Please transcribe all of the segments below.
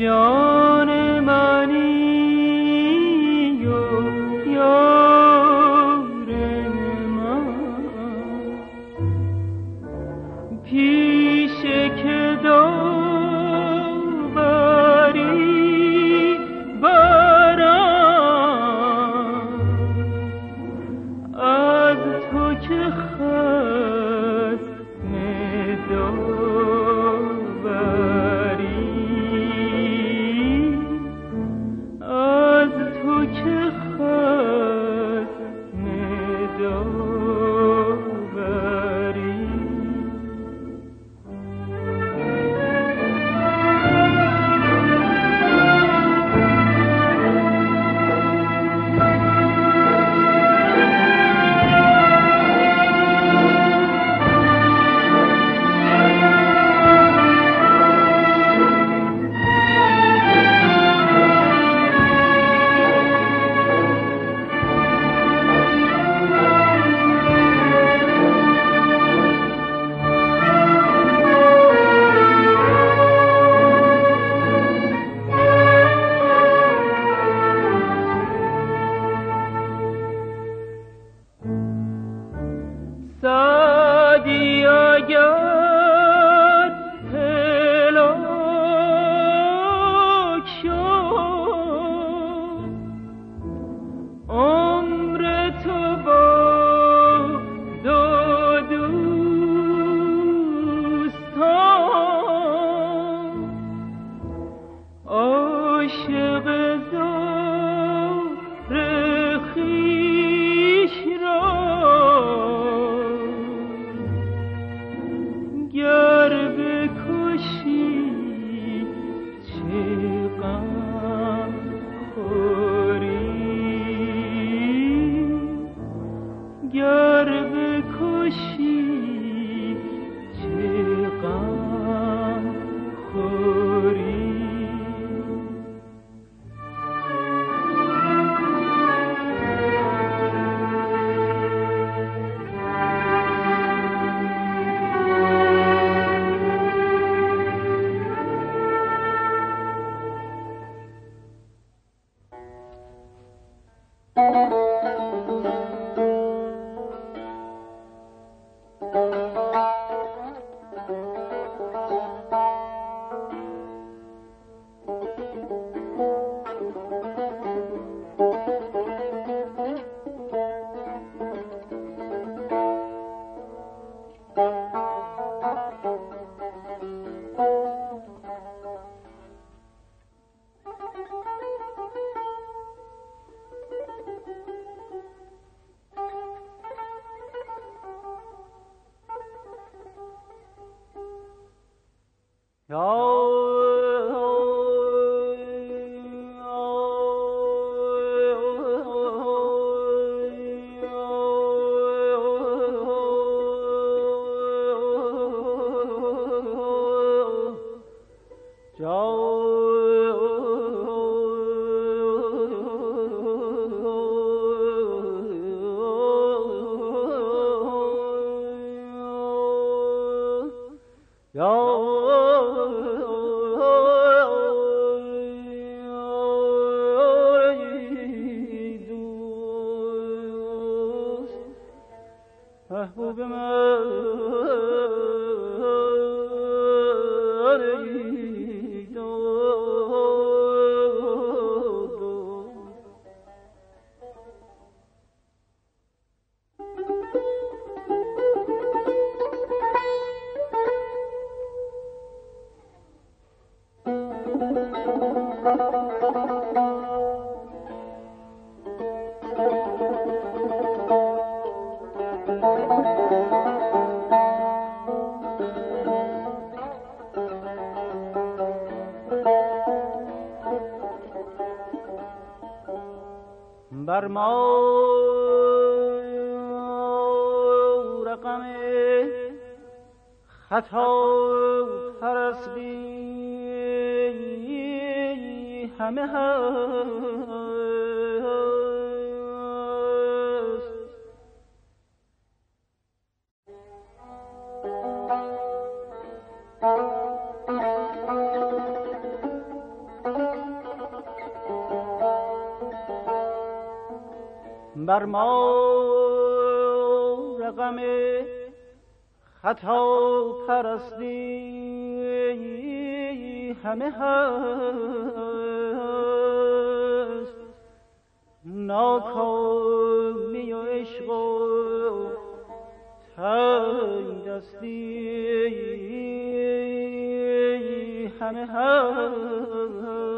그. بر ما رقم خطا پرستی همه هست بر ما رقم خطا پرستی همه هست. ناکامی و عشق و تنگ دستی همه هست.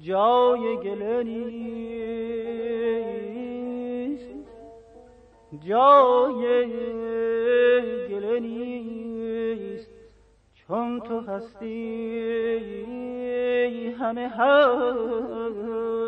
جای گله نیست. جای گله نیست. چون تو هستی همه هست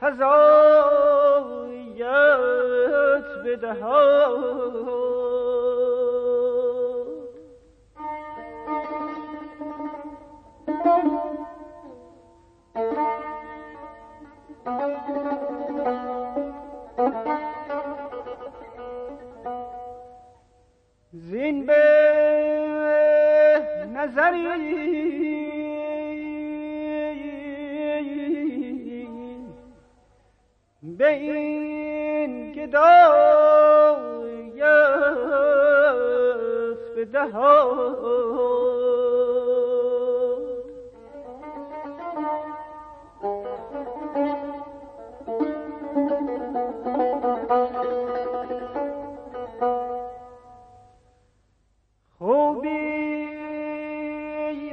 فضایت بدهد. زین به نظری به این گدایت به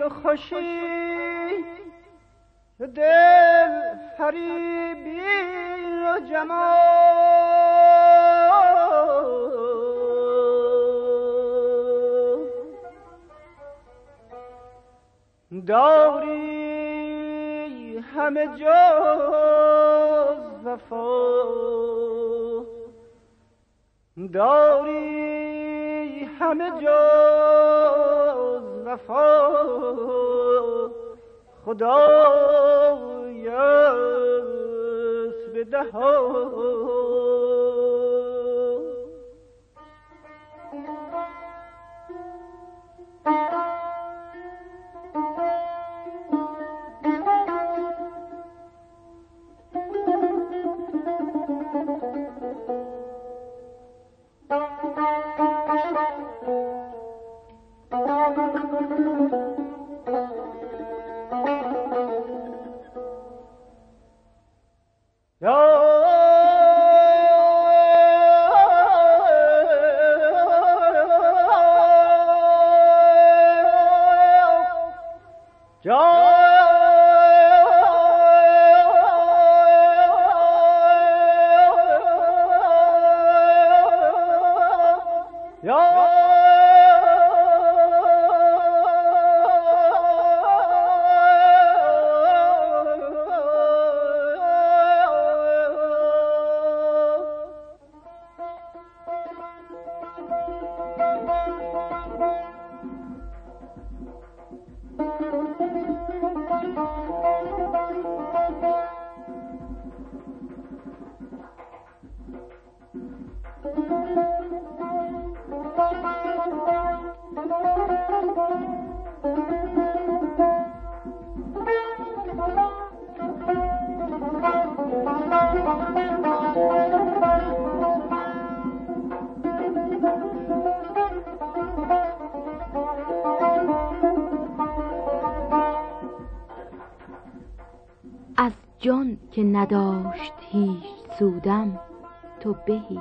خوشی دل فریبی و جمال. داری همه جز وفا. داری همه جز وفا. خدایست به که نداشت هیچ سودم تو بهی.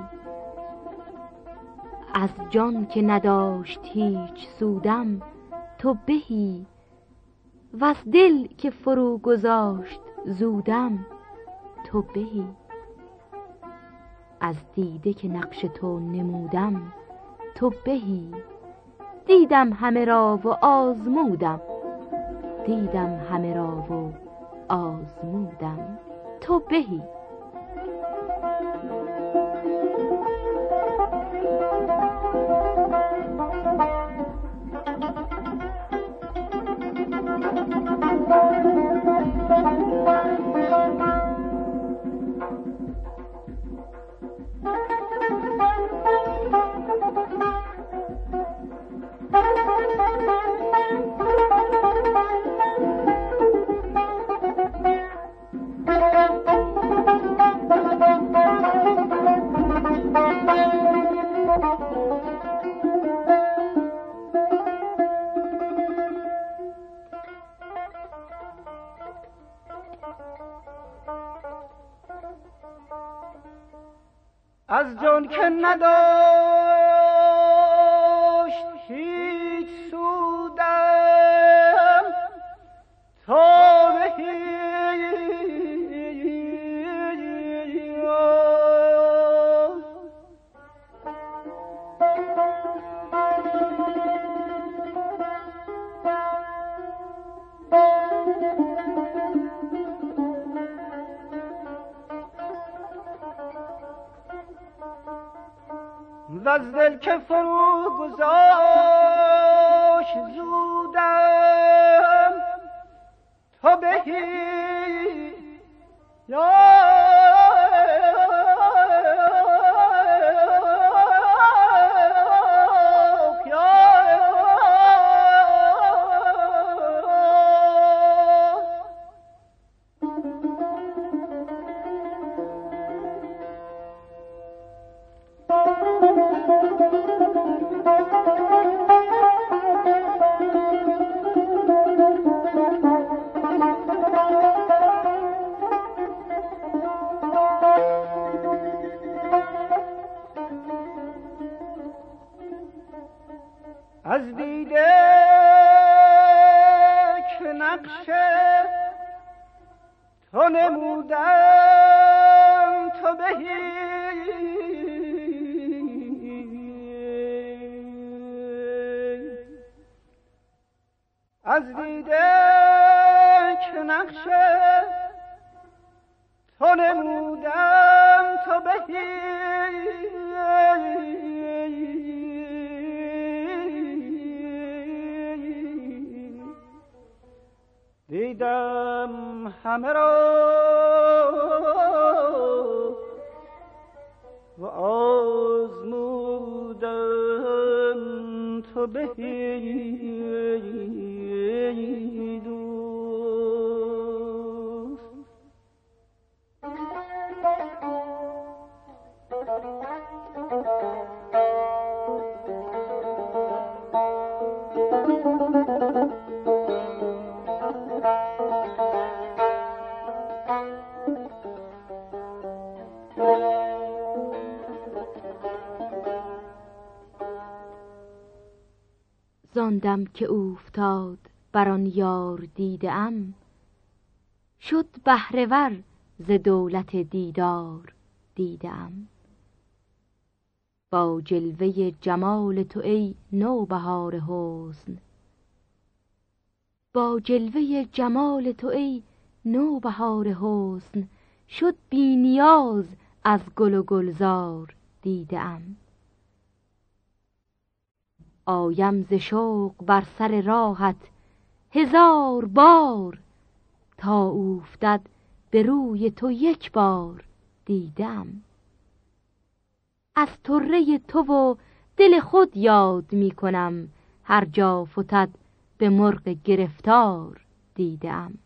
از جان که نداشت هیچ سودم تو بهی. از دل که فرو گذاشت زودم تو بهی. از دیده که نقش تو نمودم تو بهی. دیدم همه را و آزمودم. دیدم همه را و آزمودم. تو بهی. از جان که نداشت و از دل که فرو گذاشت زودم. تو بهی دیدم همه را. و آزمودم تو بهی زاندم که اوفتاد بر آن یار دیده ام. شد بهرهور ز دولت دیدار دیده ام. با جلوه جمال تو ای نوبهار حسن. با جلوه جمال تو ای نوبهار حسن. شد بی نیاز از گل و گلزار دیده ام. آیم ز شوق بر سر راحت هزار بار تا اوفتد به روی تو یک بار دیدم. از طره تو و دل خود یاد می کنم هر جا فتد به مرغ گرفتار دیدم.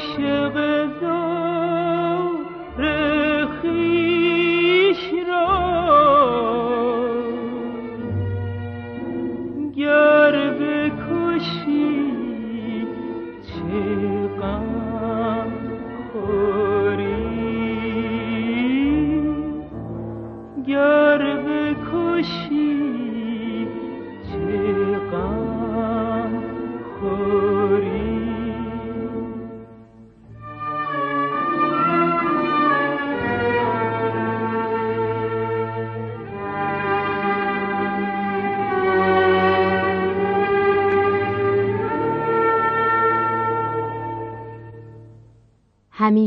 should be.